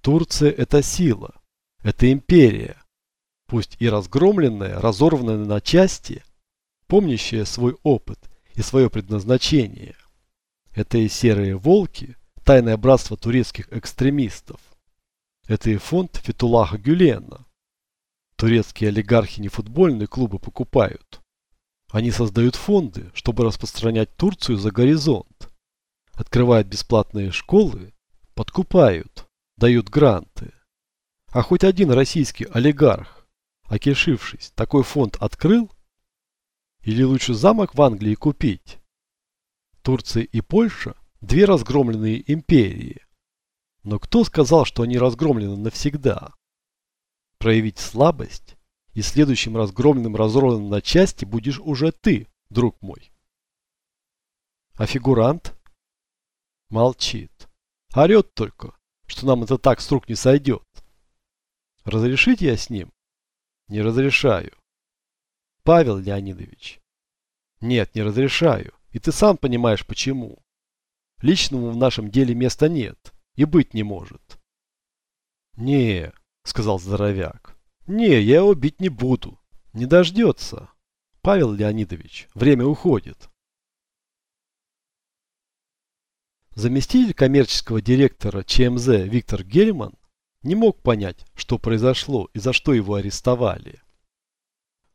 Турция – это сила, это империя, пусть и разгромленная, разорванная на части, помнящая свой опыт и свое предназначение. Это и серые волки, тайное братство турецких экстремистов. Это и фонд Фетулаха Гюлена. Турецкие олигархи не футбольные клубы покупают. Они создают фонды, чтобы распространять Турцию за горизонт. Открывают бесплатные школы, подкупают, дают гранты. А хоть один российский олигарх, окишившись, такой фонд открыл? Или лучше замок в Англии купить? Турция и Польша – две разгромленные империи. Но кто сказал, что они разгромлены навсегда? Проявить слабость, и следующим разгромленным разорванным на части будешь уже ты, друг мой. А фигурант? Молчит. Орет только, что нам это так с рук не сойдет. Разрешить я с ним? Не разрешаю. Павел Леонидович. Нет, не разрешаю. И ты сам понимаешь почему. Личному в нашем деле места нет и быть не может. Не, сказал здоровяк. Не, я его бить не буду. Не дождется. Павел Леонидович, время уходит. Заместитель коммерческого директора ЧМЗ Виктор Гельман не мог понять, что произошло и за что его арестовали.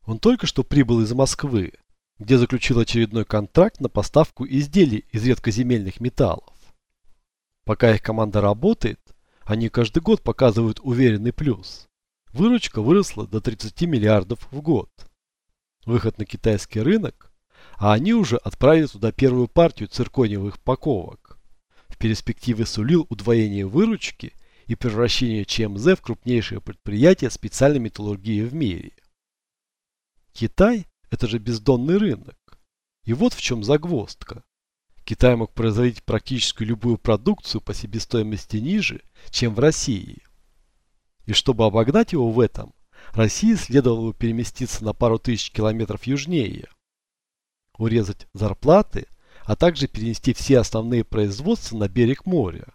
Он только что прибыл из Москвы, где заключил очередной контракт на поставку изделий из редкоземельных металлов. Пока их команда работает, они каждый год показывают уверенный плюс. Выручка выросла до 30 миллиардов в год. Выход на китайский рынок, а они уже отправили туда первую партию циркониевых паковок. В перспективе сулил удвоение выручки и превращение ЧМЗ в крупнейшее предприятие специальной металлургии в мире. Китай это же бездонный рынок. И вот в чем загвоздка. Китай мог производить практически любую продукцию по себестоимости ниже, чем в России. И чтобы обогнать его в этом, России следовало переместиться на пару тысяч километров южнее, урезать зарплаты, а также перенести все основные производства на берег моря,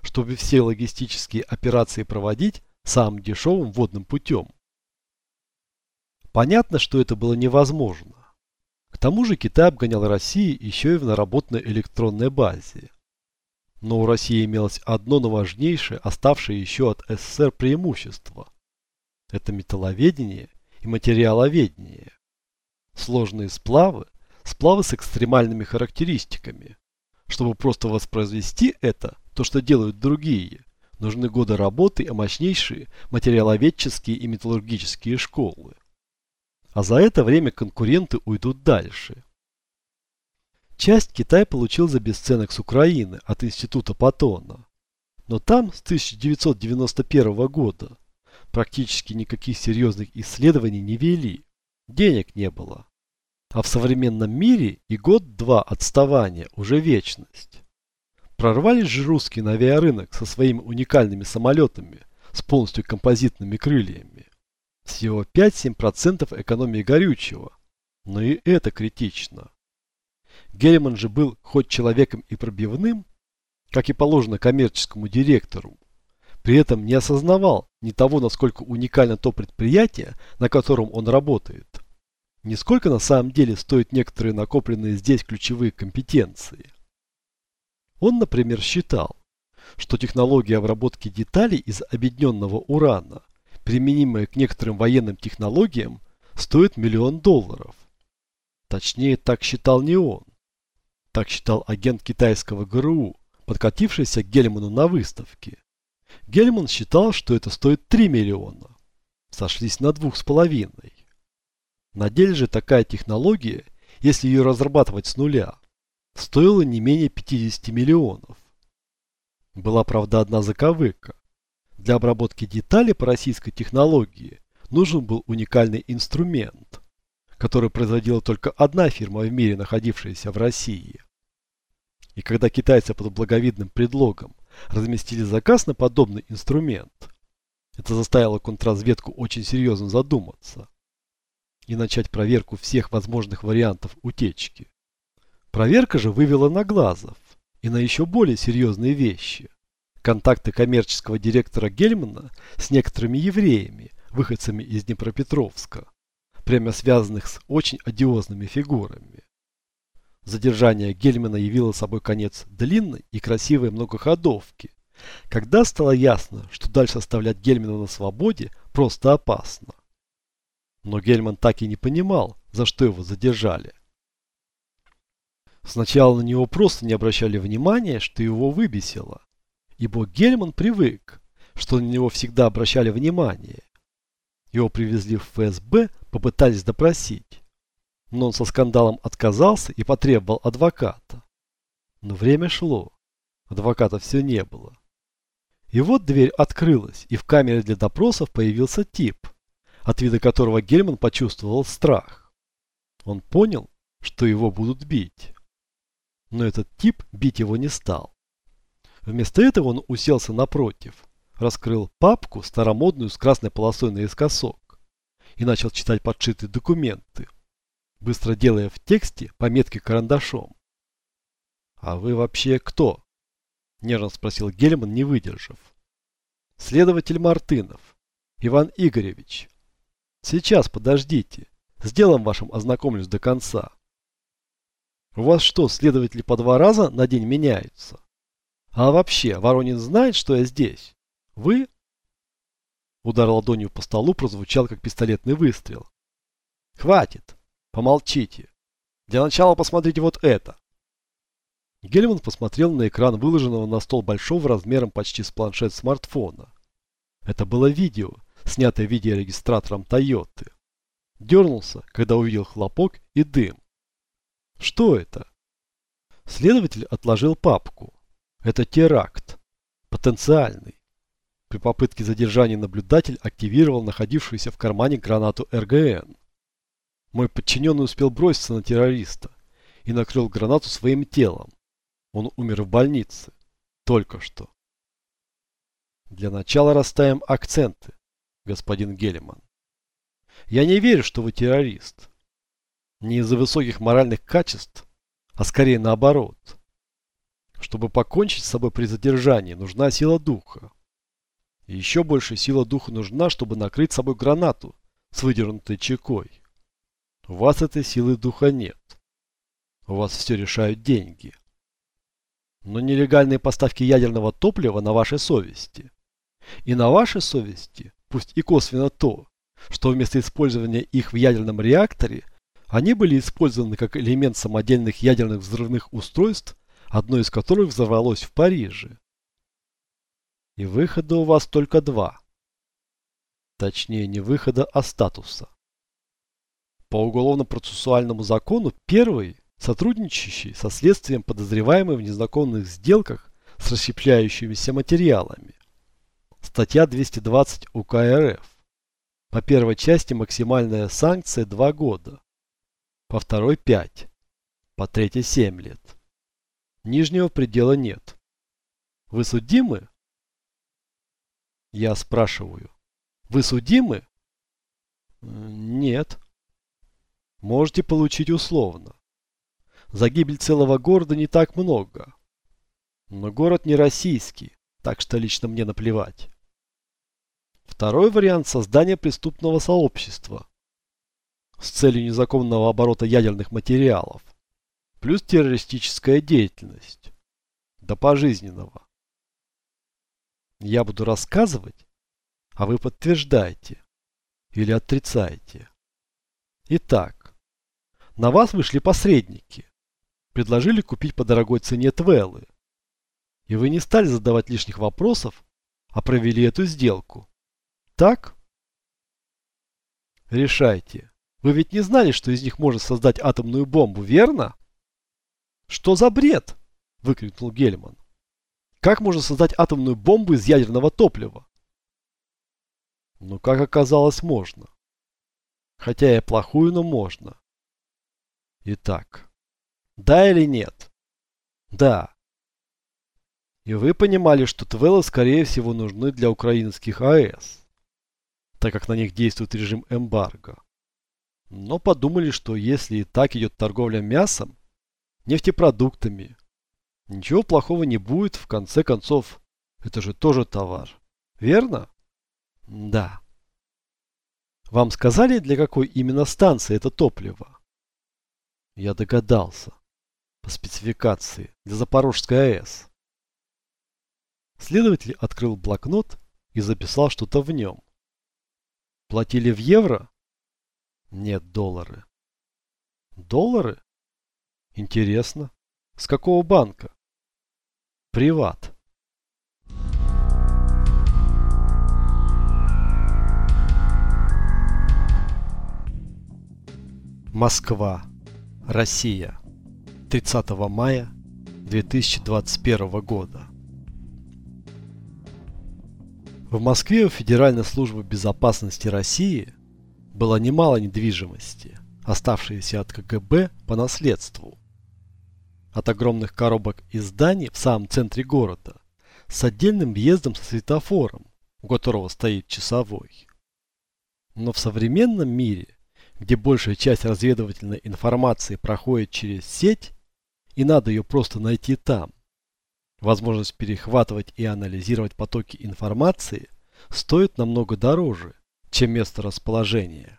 чтобы все логистические операции проводить самым дешевым водным путем. Понятно, что это было невозможно. К тому же Китай обгонял Россию еще и в наработанной электронной базе. Но у России имелось одно, но важнейшее, оставшее еще от СССР преимущество. Это металловедение и материаловедение. Сложные сплавы, сплавы с экстремальными характеристиками. Чтобы просто воспроизвести это, то, что делают другие, нужны годы работы и мощнейшие материаловедческие и металлургические школы а за это время конкуренты уйдут дальше. Часть Китай получил за бесценок с Украины от института Патона. Но там с 1991 года практически никаких серьезных исследований не вели, денег не было. А в современном мире и год-два отставания уже вечность. Прорвались же русские на авиарынок со своими уникальными самолетами с полностью композитными крыльями. Всего 5-7% экономии горючего. Но и это критично. Гельман же был хоть человеком и пробивным, как и положено коммерческому директору, при этом не осознавал ни того, насколько уникально то предприятие, на котором он работает, ни сколько на самом деле стоят некоторые накопленные здесь ключевые компетенции. Он, например, считал, что технология обработки деталей из объединенного урана – применимая к некоторым военным технологиям, стоит миллион долларов. Точнее, так считал не он. Так считал агент китайского ГРУ, подкатившийся к Гельману на выставке. Гельман считал, что это стоит 3 миллиона. Сошлись на двух с половиной. На деле же такая технология, если ее разрабатывать с нуля, стоила не менее 50 миллионов. Была, правда, одна заковыка. Для обработки деталей по российской технологии нужен был уникальный инструмент, который производила только одна фирма в мире, находившаяся в России. И когда китайцы под благовидным предлогом разместили заказ на подобный инструмент, это заставило контрразведку очень серьезно задуматься и начать проверку всех возможных вариантов утечки. Проверка же вывела на Глазов и на еще более серьезные вещи контакты коммерческого директора Гельмана с некоторыми евреями, выходцами из Днепропетровска, прямо связанных с очень одиозными фигурами. Задержание Гельмана явило собой конец длинной и красивой многоходовки, когда стало ясно, что дальше оставлять Гельмана на свободе просто опасно. Но Гельман так и не понимал, за что его задержали. Сначала на него просто не обращали внимания, что его выбесило, ибо Гельман привык, что на него всегда обращали внимание. Его привезли в ФСБ, попытались допросить, но он со скандалом отказался и потребовал адвоката. Но время шло, адвоката все не было. И вот дверь открылась, и в камере для допросов появился тип, от вида которого Гельман почувствовал страх. Он понял, что его будут бить. Но этот тип бить его не стал. Вместо этого он уселся напротив, раскрыл папку старомодную с красной полосой наискосок и начал читать подшитые документы, быстро делая в тексте пометки карандашом. «А вы вообще кто?» – нежно спросил Гельман, не выдержав. «Следователь Мартынов. Иван Игоревич. Сейчас, подождите. С делом вашим ознакомлюсь до конца. У вас что, следователи по два раза на день меняются? А вообще, Воронин знает, что я здесь? Вы?» Удар ладонью по столу прозвучал, как пистолетный выстрел. «Хватит! Помолчите! Для начала посмотрите вот это!» Гельман посмотрел на экран выложенного на стол большого размером почти с планшет смартфона. Это было видео, снятое видеорегистратором Тойоты. Дернулся, когда увидел хлопок и дым. Что это? Следователь отложил папку. Это теракт. Потенциальный. При попытке задержания наблюдатель активировал находившуюся в кармане гранату РГН. Мой подчиненный успел броситься на террориста и накрыл гранату своим телом. Он умер в больнице. Только что. Для начала расставим акценты, господин Гелеман. Я не верю, что вы террорист. Не из-за высоких моральных качеств, а скорее наоборот. Чтобы покончить с собой при задержании, нужна сила духа. И еще больше сила духа нужна, чтобы накрыть собой гранату с выдернутой чекой. У вас этой силы духа нет. У вас все решают деньги. Но нелегальные поставки ядерного топлива на вашей совести. И на вашей совести, пусть и косвенно то, что вместо использования их в ядерном реакторе, они были использованы как элемент самодельных ядерных взрывных устройств, одно из которых взорвалось в Париже. И выхода у вас только два. Точнее, не выхода, а статуса. По уголовно-процессуальному закону первый, сотрудничающий со следствием подозреваемый в незаконных сделках с расщепляющимися материалами. Статья 220 УК РФ. По первой части максимальная санкция 2 года. По второй 5. По третьей 7 лет. Нижнего предела нет. Вы судимы? Я спрашиваю. Вы судимы? Нет. Можете получить условно. За гибель целого города не так много. Но город не российский, так что лично мне наплевать. Второй вариант – создания преступного сообщества с целью незаконного оборота ядерных материалов, плюс террористическая деятельность, до пожизненного. Я буду рассказывать, а вы подтверждаете или отрицаете. Итак, на вас вышли посредники, предложили купить по дорогой цене твеллы, и вы не стали задавать лишних вопросов, а провели эту сделку. Так? Решайте. Вы ведь не знали, что из них можно создать атомную бомбу, верно? Что за бред? Выкрикнул Гельман. Как можно создать атомную бомбу из ядерного топлива? Ну, как оказалось, можно. Хотя и плохую, но можно. Итак, да или нет? Да. И вы понимали, что Твеллы, скорее всего, нужны для украинских АЭС так как на них действует режим эмбарго. Но подумали, что если и так идет торговля мясом, нефтепродуктами, ничего плохого не будет, в конце концов, Это же тоже товар. Верно? Да. Вам сказали, для какой именно станции это топливо? Я догадался. По спецификации. Для Запорожской АЭС. Следователь открыл блокнот и записал что-то в нем. Платили в евро? Нет, доллары. Доллары? Интересно. С какого банка? Приват. Москва. Россия. 30 мая 2021 года. В Москве у Федеральной службы безопасности России было немало недвижимости, оставшейся от КГБ по наследству. От огромных коробок и зданий в самом центре города с отдельным въездом со светофором, у которого стоит часовой. Но в современном мире где большая часть разведывательной информации проходит через сеть, и надо ее просто найти там. Возможность перехватывать и анализировать потоки информации стоит намного дороже, чем место расположения.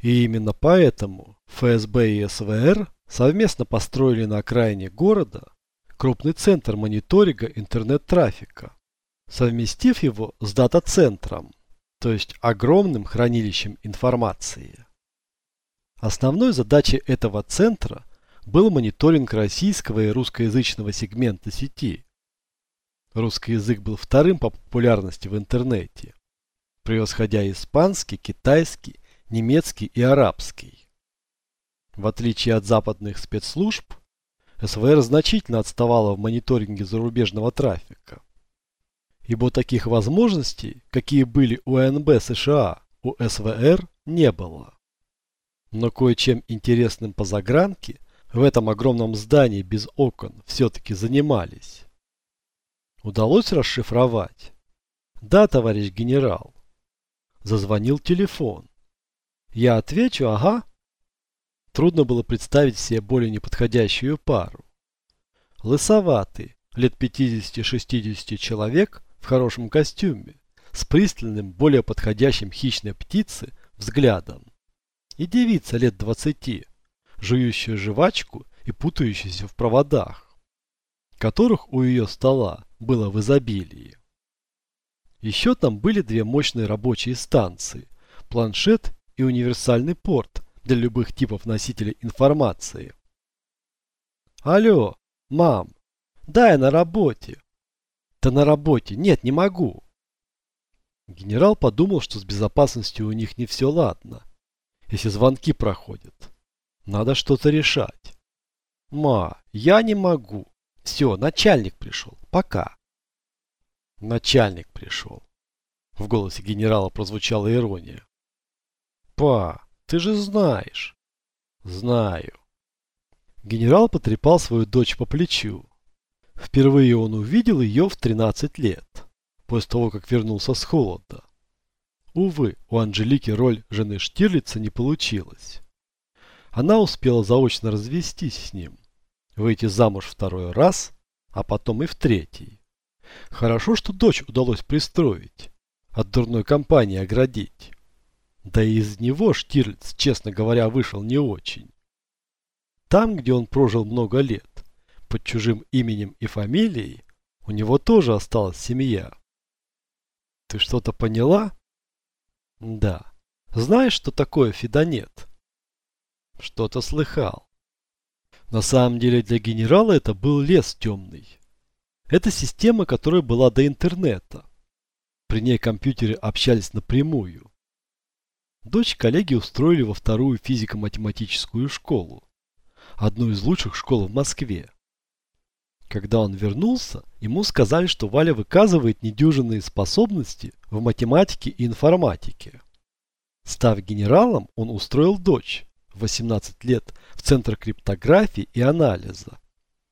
И именно поэтому ФСБ и СВР совместно построили на окраине города крупный центр мониторинга интернет-трафика, совместив его с дата-центром, то есть огромным хранилищем информации. Основной задачей этого центра был мониторинг российского и русскоязычного сегмента сети. Русский язык был вторым по популярности в интернете, превосходя испанский, китайский, немецкий и арабский. В отличие от западных спецслужб, СВР значительно отставала в мониторинге зарубежного трафика. Ибо таких возможностей, какие были у НБ США, у СВР не было. Но кое-чем интересным по загранке в этом огромном здании без окон все-таки занимались. Удалось расшифровать. Да, товарищ генерал. Зазвонил телефон. Я отвечу, ага. Трудно было представить себе более неподходящую пару. Лысоватый, лет 50-60 человек в хорошем костюме, с пристальным, более подходящим хищной птицы взглядом и девица лет двадцати, жующая жвачку и путающаяся в проводах, которых у ее стола было в изобилии. Еще там были две мощные рабочие станции, планшет и универсальный порт для любых типов носителей информации. Алло, мам, да я на работе. Да на работе, нет, не могу. Генерал подумал, что с безопасностью у них не все ладно если звонки проходят. Надо что-то решать. Ма, я не могу. Все, начальник пришел. Пока. Начальник пришел. В голосе генерала прозвучала ирония. Па, ты же знаешь. Знаю. Генерал потрепал свою дочь по плечу. Впервые он увидел ее в 13 лет, после того, как вернулся с холода. Увы, у Анжелики роль жены Штирлица не получилась. Она успела заочно развестись с ним, выйти замуж второй раз, а потом и в третий. Хорошо, что дочь удалось пристроить, от дурной компании оградить. Да и из него Штирлиц, честно говоря, вышел не очень. Там, где он прожил много лет, под чужим именем и фамилией, у него тоже осталась семья. Ты что-то поняла? Да. Знаешь, что такое фидонет? Что-то слыхал. На самом деле для генерала это был лес темный. Это система, которая была до интернета. При ней компьютеры общались напрямую. Дочь коллеги устроили во вторую физико-математическую школу. Одну из лучших школ в Москве. Когда он вернулся, ему сказали, что Валя выказывает недюжинные способности в математике и информатике. Став генералом, он устроил дочь, 18 лет, в Центр криптографии и анализа.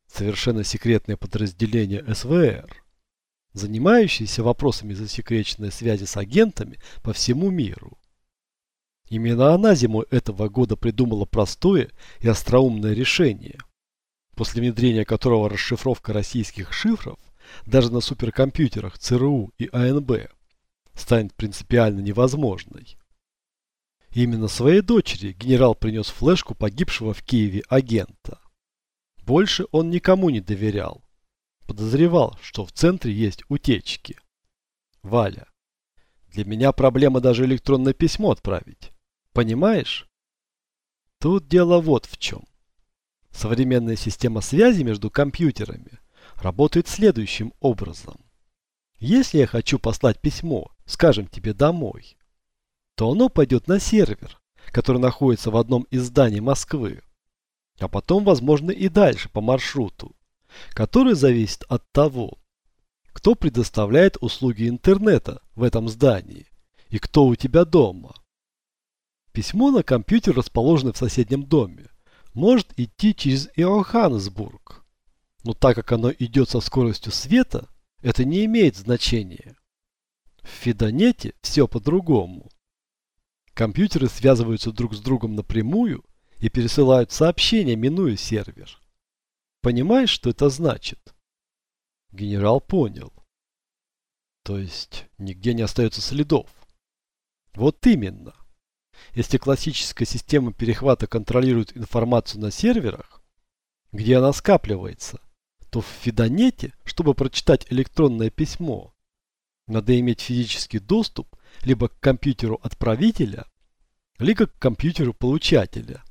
Совершенно секретное подразделение СВР, занимающееся вопросами засекреченной связи с агентами по всему миру. Именно она зимой этого года придумала простое и остроумное решение – после внедрения которого расшифровка российских шифров даже на суперкомпьютерах ЦРУ и АНБ, станет принципиально невозможной. Именно своей дочери генерал принес флешку погибшего в Киеве агента. Больше он никому не доверял. Подозревал, что в центре есть утечки. Валя, для меня проблема даже электронное письмо отправить. Понимаешь? Тут дело вот в чем. Современная система связи между компьютерами работает следующим образом. Если я хочу послать письмо, скажем тебе домой, то оно пойдет на сервер, который находится в одном из зданий Москвы, а потом, возможно, и дальше по маршруту, который зависит от того, кто предоставляет услуги интернета в этом здании и кто у тебя дома. Письмо на компьютер, расположенный в соседнем доме, может идти через Иоханнесбург. Но так как оно идет со скоростью света, это не имеет значения. В Фидонете все по-другому. Компьютеры связываются друг с другом напрямую и пересылают сообщения, минуя сервер. Понимаешь, что это значит? Генерал понял. То есть, нигде не остается следов. Вот именно. Если классическая система перехвата контролирует информацию на серверах, где она скапливается, то в Фидонете, чтобы прочитать электронное письмо, надо иметь физический доступ либо к компьютеру отправителя, либо к компьютеру получателя.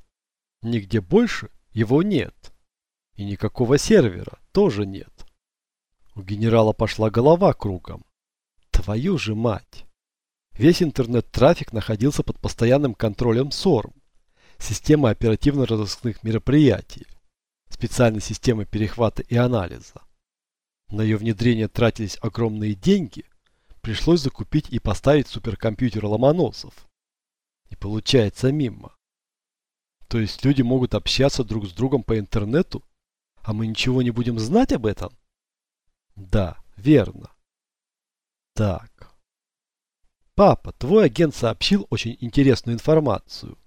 Нигде больше его нет. И никакого сервера тоже нет. У генерала пошла голова кругом. Твою же мать! Весь интернет-трафик находился под постоянным контролем СОРМ, системы оперативно-розыскных мероприятий, специальной системы перехвата и анализа. На ее внедрение тратились огромные деньги, пришлось закупить и поставить суперкомпьютер Ломоносов. И получается мимо. То есть люди могут общаться друг с другом по интернету, а мы ничего не будем знать об этом? Да, верно. Так. Папа, твой агент сообщил очень интересную информацию.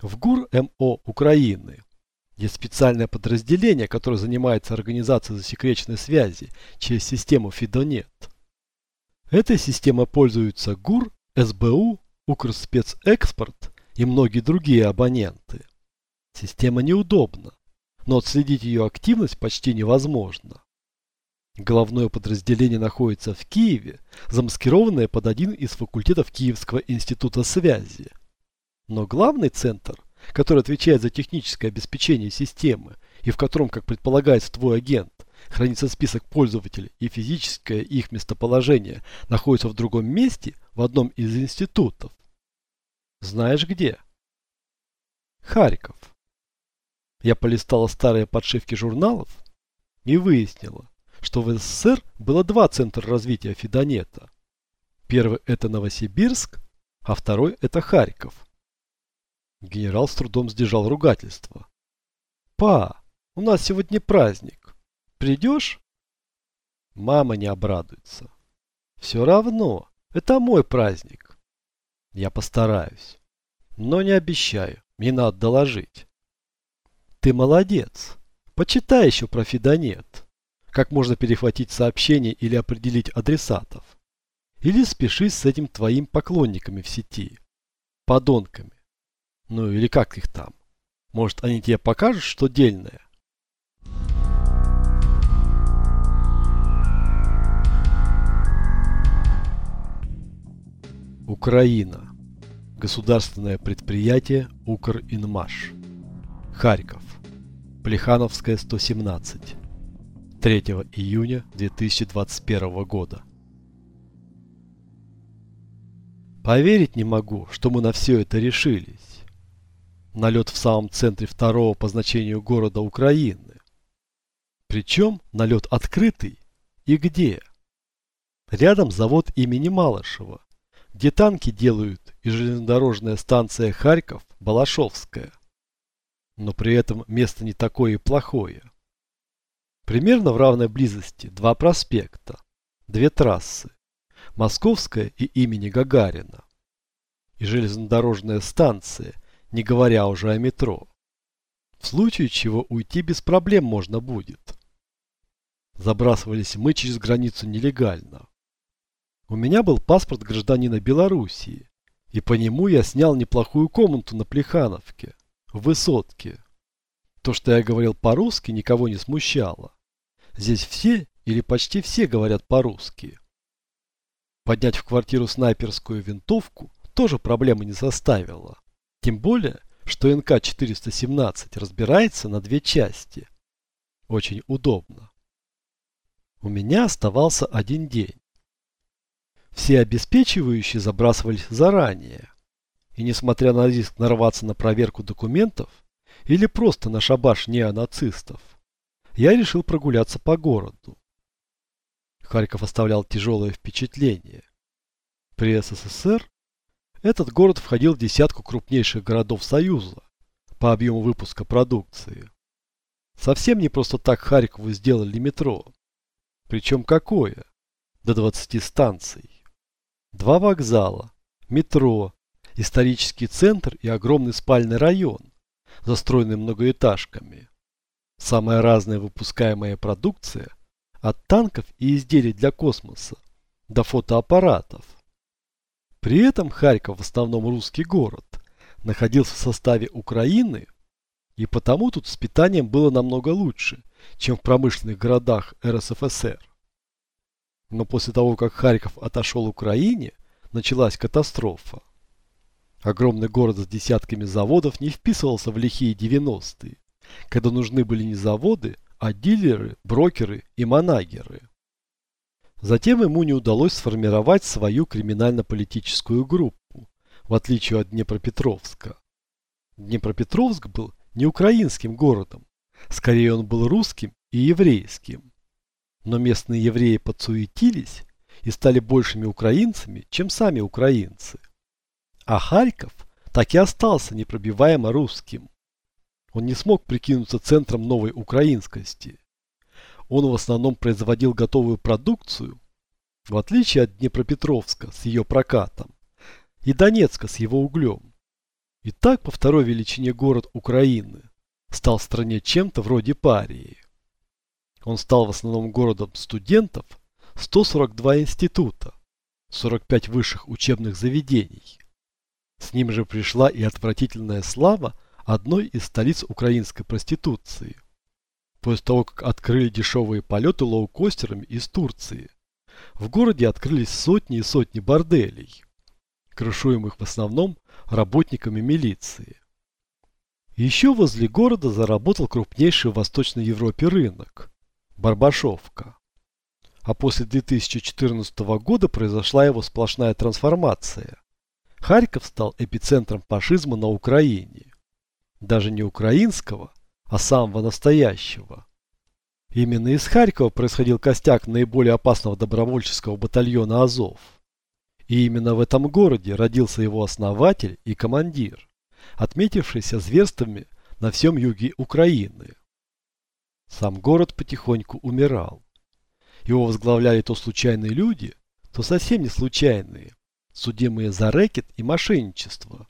В ГУР МО Украины есть специальное подразделение, которое занимается организацией засекреченной связи через систему Фидонет. Этой системой пользуются ГУР, СБУ, Укрспецэкспорт и многие другие абоненты. Система неудобна, но отследить ее активность почти невозможно. Головное подразделение находится в Киеве, замаскированное под один из факультетов Киевского института связи. Но главный центр, который отвечает за техническое обеспечение системы и в котором, как предполагается твой агент, хранится список пользователей и физическое их местоположение находится в другом месте в одном из институтов. Знаешь где? Харьков. Я полистала старые подшивки журналов и выяснила, что в СССР было два центра развития Фидонета. Первый это Новосибирск, а второй это Харьков. Генерал с трудом сдержал ругательство. «Па, у нас сегодня праздник. Придешь?» Мама не обрадуется. «Все равно, это мой праздник. Я постараюсь. Но не обещаю, мне надо доложить». «Ты молодец. Почитай еще про Фидонет» как можно перехватить сообщение или определить адресатов. Или спешись с этим твоим поклонниками в сети. Подонками. Ну или как их там. Может они тебе покажут, что дельное. Украина. Государственное предприятие Укринмаш. Харьков. Плехановская, 117. 3 июня 2021 года. Поверить не могу, что мы на все это решились. Налет в самом центре второго по значению города Украины. Причем налет открытый и где? Рядом завод имени Малышева, где танки делают и железнодорожная станция Харьков Балашовская. Но при этом место не такое и плохое. Примерно в равной близости два проспекта, две трассы, Московская и имени Гагарина, и железнодорожная станция, не говоря уже о метро. В случае чего уйти без проблем можно будет. забрасывались мы через границу нелегально. У меня был паспорт гражданина Белоруссии, и по нему я снял неплохую комнату на Плехановке, в высотке. То, что я говорил по-русски, никого не смущало. Здесь все или почти все говорят по-русски. Поднять в квартиру снайперскую винтовку тоже проблемы не составило. Тем более, что НК-417 разбирается на две части. Очень удобно. У меня оставался один день. Все обеспечивающие забрасывались заранее. И несмотря на риск нарваться на проверку документов или просто на шабаш неонацистов, я решил прогуляться по городу. Харьков оставлял тяжелое впечатление. При СССР этот город входил в десятку крупнейших городов Союза по объему выпуска продукции. Совсем не просто так Харькову сделали метро. Причем какое? До 20 станций. Два вокзала, метро, исторический центр и огромный спальный район, застроенный многоэтажками. Самая разная выпускаемая продукция от танков и изделий для космоса до фотоаппаратов. При этом Харьков, в основном русский город, находился в составе Украины, и потому тут с питанием было намного лучше, чем в промышленных городах РСФСР. Но после того, как Харьков отошел Украине, началась катастрофа. Огромный город с десятками заводов не вписывался в лихие 90-е, когда нужны были не заводы, а дилеры, брокеры и манагеры. Затем ему не удалось сформировать свою криминально-политическую группу, в отличие от Днепропетровска. Днепропетровск был не украинским городом, скорее он был русским и еврейским. Но местные евреи подсуетились и стали большими украинцами, чем сами украинцы. А Харьков так и остался непробиваемо русским. Он не смог прикинуться центром новой украинскости. Он в основном производил готовую продукцию, в отличие от Днепропетровска с ее прокатом и Донецка с его углем. И так по второй величине город Украины стал стране чем-то вроде парии. Он стал в основном городом студентов, 142 института, 45 высших учебных заведений. С ним же пришла и отвратительная слава одной из столиц украинской проституции. После того, как открыли дешевые полеты лоукостерами из Турции, в городе открылись сотни и сотни борделей, крышуемых в основном работниками милиции. Еще возле города заработал крупнейший в Восточной Европе рынок – Барбашовка. А после 2014 года произошла его сплошная трансформация. Харьков стал эпицентром фашизма на Украине. Даже не украинского, а самого настоящего. Именно из Харькова происходил костяк наиболее опасного добровольческого батальона «Азов». И именно в этом городе родился его основатель и командир отметившийся зверствами на всем юге Украины. Сам город потихоньку умирал. Его возглавляли то случайные люди, то совсем не случайные, судимые за рэкет и мошенничество.